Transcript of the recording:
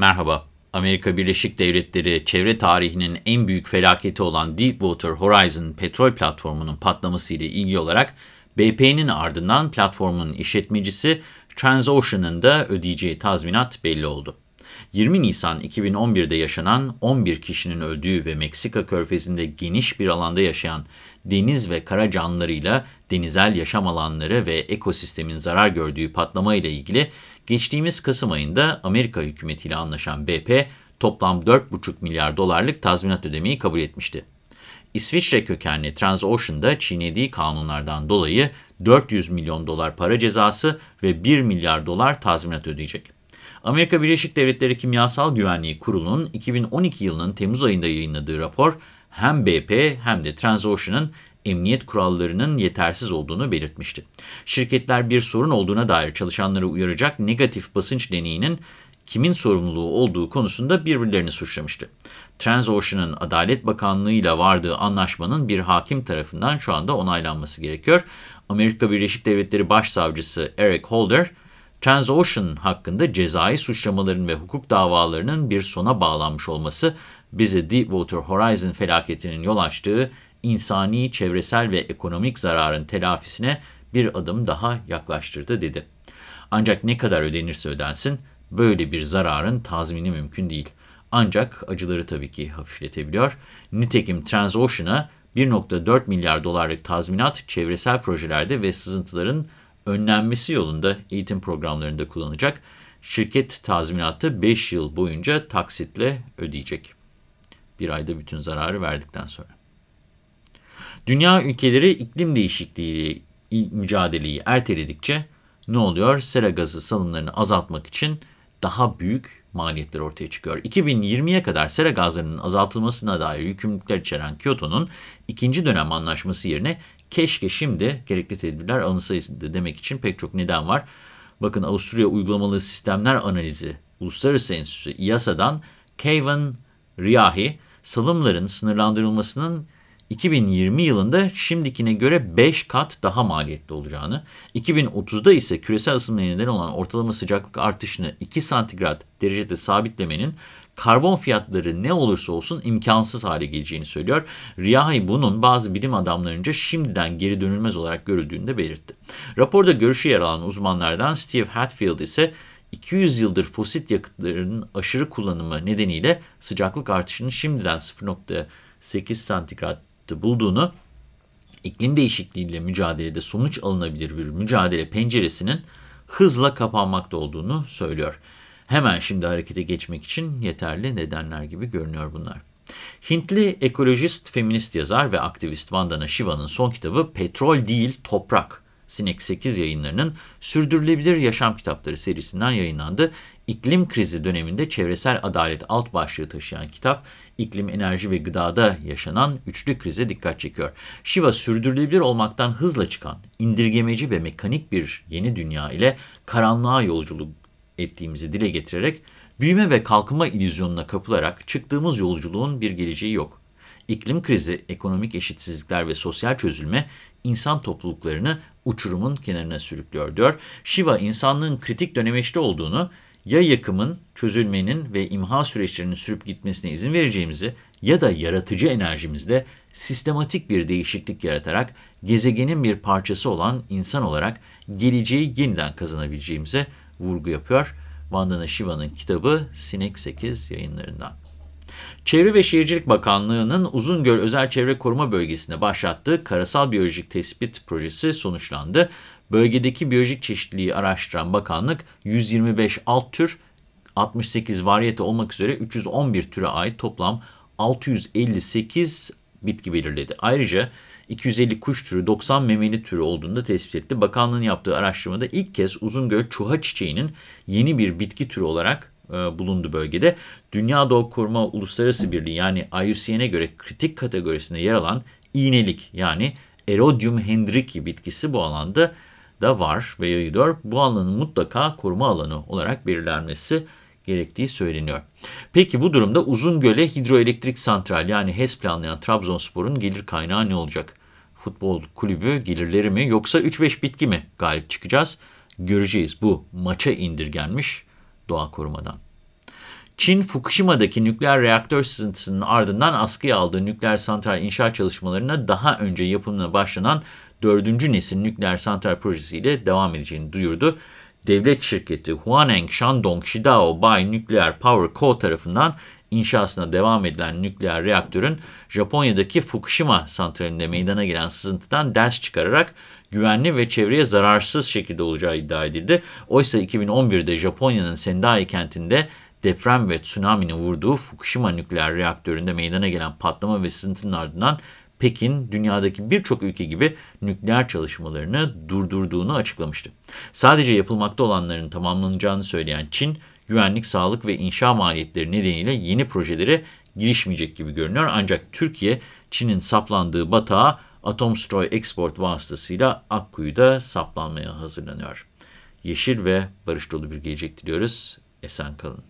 Merhaba. Amerika Birleşik Devletleri çevre tarihinin en büyük felaketi olan Deepwater Horizon petrol platformunun patlaması ile ilgili olarak BP'nin ardından platformun işletmecisi Transocean'ın da ödeyeceği tazminat belli oldu. 20 Nisan 2011'de yaşanan 11 kişinin öldüğü ve Meksika körfezinde geniş bir alanda yaşayan deniz ve kara canlılarıyla denizel yaşam alanları ve ekosistemin zarar gördüğü patlama ile ilgili geçtiğimiz Kasım ayında Amerika hükümetiyle anlaşan BP toplam 4,5 milyar dolarlık tazminat ödemeyi kabul etmişti. İsviçre kökenli Transocean'da çiğnediği kanunlardan dolayı 400 milyon dolar para cezası ve 1 milyar dolar tazminat ödeyecek. Amerika Birleşik Devletleri Kimyasal Güvenliği Kurulu'nun 2012 yılının Temmuz ayında yayınladığı rapor hem BP hem de Transocean'ın emniyet kurallarının yetersiz olduğunu belirtmişti. Şirketler bir sorun olduğuna dair çalışanları uyaracak negatif basınç deneyinin kimin sorumluluğu olduğu konusunda birbirlerini suçlamıştı. Transocean'ın Adalet Bakanlığı ile vardığı anlaşmanın bir hakim tarafından şu anda onaylanması gerekiyor. Amerika Birleşik Devletleri Başsavcısı Eric Holder, Transocean hakkında cezai suçlamaların ve hukuk davalarının bir sona bağlanmış olması bizi Deepwater Horizon felaketinin yol açtığı insani, çevresel ve ekonomik zararın telafisine bir adım daha yaklaştırdı dedi. Ancak ne kadar ödenirse ödensin böyle bir zararın tazmini mümkün değil. Ancak acıları tabii ki hafifletebiliyor. Nitekim Transocean'a 1.4 milyar dolarlık tazminat çevresel projelerde ve sızıntıların önlenmesi yolunda eğitim programlarında kullanacak. Şirket tazminatı 5 yıl boyunca taksitle ödeyecek. Bir ayda bütün zararı verdikten sonra. Dünya ülkeleri iklim değişikliği mücadeleyi erteledikçe ne oluyor? Sera gazı salımlarını azaltmak için daha büyük maliyetler ortaya çıkıyor. 2020'ye kadar sera gazlarının azaltılmasına dair yükümlülükler içeren Kyoto'nun ikinci dönem anlaşması yerine keşke şimdi gerekli tedbirler alınsaydı demek için pek çok neden var. Bakın Avusturya Uygulamalı Sistemler Analizi Uluslararası Enstitüsü İASA'dan Kevin Riyahi, salımların sınırlandırılmasının 2020 yılında şimdikine göre 5 kat daha maliyetli olacağını, 2030'da ise küresel ısınmaya neden olan ortalama sıcaklık artışını 2 santigrat derecede sabitlemenin karbon fiyatları ne olursa olsun imkansız hale geleceğini söylüyor. Riyahi bunun bazı bilim adamlarınca şimdiden geri dönülmez olarak görüldüğünü de belirtti. Raporda görüşü yer alan uzmanlardan Steve Hatfield ise 200 yıldır fosil yakıtların aşırı kullanımı nedeniyle sıcaklık artışının şimdiden 0.8 santigrat bulduğunu, iklim değişikliğiyle mücadelede sonuç alınabilir bir mücadele penceresinin hızla kapanmakta olduğunu söylüyor. Hemen şimdi harekete geçmek için yeterli nedenler gibi görünüyor bunlar. Hintli ekolojist, feminist yazar ve aktivist Vandana Shiva'nın son kitabı Petrol Değil Toprak Sinek 8 yayınlarının Sürdürülebilir Yaşam Kitapları serisinden yayınlandı. İklim krizi döneminde çevresel adalet alt başlığı taşıyan kitap, iklim, enerji ve gıdada yaşanan üçlü krize dikkat çekiyor. Shiva sürdürülebilir olmaktan hızla çıkan, indirgemeci ve mekanik bir yeni dünya ile karanlığa yolculuk ettiğimizi dile getirerek, büyüme ve kalkınma ilüzyonuna kapılarak çıktığımız yolculuğun bir geleceği yok. İklim krizi, ekonomik eşitsizlikler ve sosyal çözülme insan topluluklarını uçurumun kenarına sürüklüyor diyor. Shiva insanlığın kritik dönemeçte olduğunu, ya yakımın, çözülmenin ve imha süreçlerinin sürüp gitmesine izin vereceğimizi ya da yaratıcı enerjimizde sistematik bir değişiklik yaratarak gezegenin bir parçası olan insan olarak geleceği yeniden kazanabileceğimize vurgu yapıyor. Vandana Shiva'nın kitabı Sinek 8 yayınlarından. Çevre ve Şehircilik Bakanlığı'nın Uzungöl Özel Çevre Koruma Bölgesi'nde başlattığı karasal biyolojik tespit projesi sonuçlandı. Bölgedeki biyolojik çeşitliliği araştıran bakanlık 125 alt tür, 68 variyete olmak üzere 311 türe ait toplam 658 bitki belirledi. Ayrıca 250 kuş türü, 90 memeli türü olduğunu da tespit etti. Bakanlığın yaptığı araştırmada ilk kez Uzungöl çuha çiçeğinin yeni bir bitki türü olarak e, bulundu bölgede. Dünya Doğa Koruma Uluslararası Birliği yani IUCN'e göre kritik kategorisinde yer alan iğnelik yani Erodium hendriki bitkisi bu alanda da var ve yayılıyor. Bu alanın mutlaka koruma alanı olarak belirlenmesi gerektiği söyleniyor. Peki bu durumda Uzungöl'e hidroelektrik santral yani HES planlayan Trabzonspor'un gelir kaynağı ne olacak? Futbol kulübü gelirleri mi yoksa 3-5 bitki mi galip çıkacağız? Göreceğiz bu maça indirgenmiş doğa korumadan. Çin, Fukushima'daki nükleer reaktör sızıntısının ardından askıya aldığı nükleer santral inşaat çalışmalarına daha önce yapımına başlanan dördüncü nesil nükleer santral projesiyle devam edeceğini duyurdu. Devlet şirketi Huaneng Shandong Shidao Bay Nuclear Power Co. tarafından inşasına devam edilen nükleer reaktörün Japonya'daki Fukushima santralinde meydana gelen sızıntıdan ders çıkararak güvenli ve çevreye zararsız şekilde olacağı iddia edildi. Oysa 2011'de Japonya'nın Sendai kentinde deprem ve tsunami'nin vurduğu Fukushima nükleer reaktöründe meydana gelen patlama ve sızıntının ardından Pekin, dünyadaki birçok ülke gibi nükleer çalışmalarını durdurduğunu açıklamıştı. Sadece yapılmakta olanların tamamlanacağını söyleyen Çin, güvenlik, sağlık ve inşa maliyetleri nedeniyle yeni projelere girişmeyecek gibi görünüyor. Ancak Türkiye, Çin'in saplandığı batağa Atomstroy Export vasıtasıyla Akkuyu'da saplanmaya hazırlanıyor. Yeşil ve barış dolu bir gelecek diliyoruz. Esen kalın.